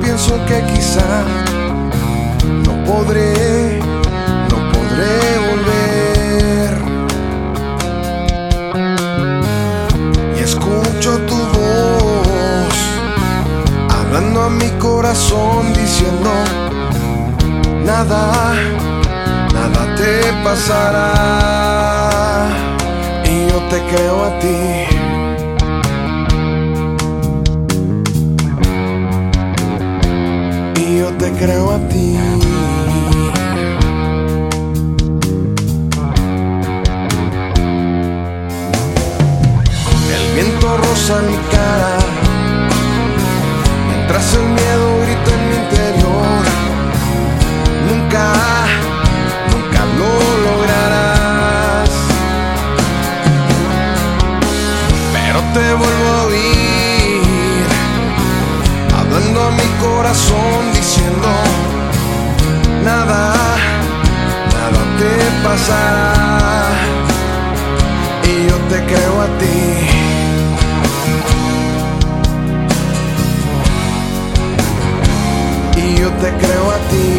pienso que quizá no podré, no podré volver. Y escucho tu voz hablando a mi corazón diciendo, nada, nada te pasará. Y yo te creo a ti. Creo a ti. El viento roza mi cara, mientras el miedo grita en mi interior. Nunca, nunca lo lograrás. Pero te vuelvo a oír, a mi corazón, diciendo, nada, nada te pasará. Y yo te creo a ti. Y yo te creo a ti.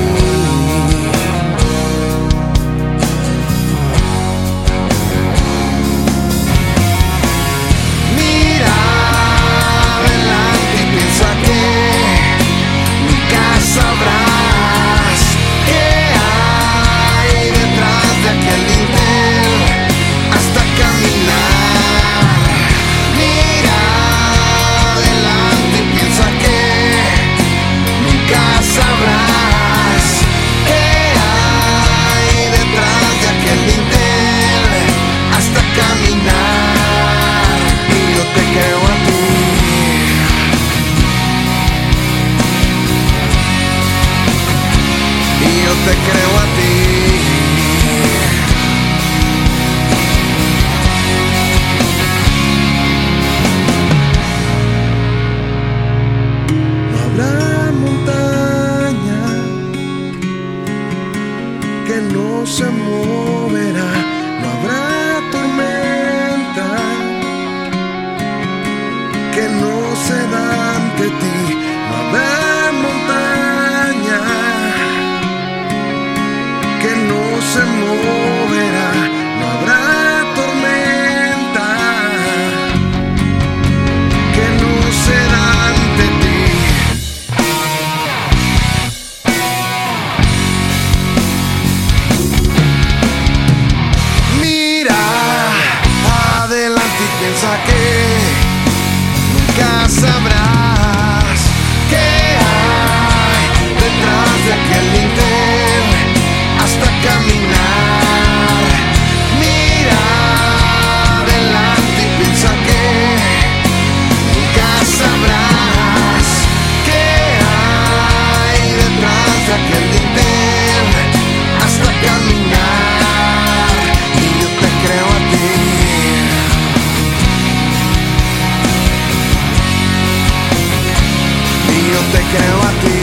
Creo a ti.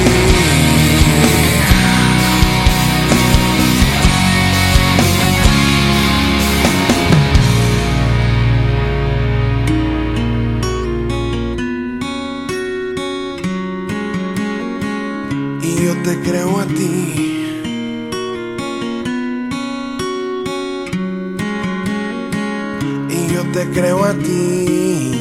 Y yo te creo a ti. Y yo te creo a ti.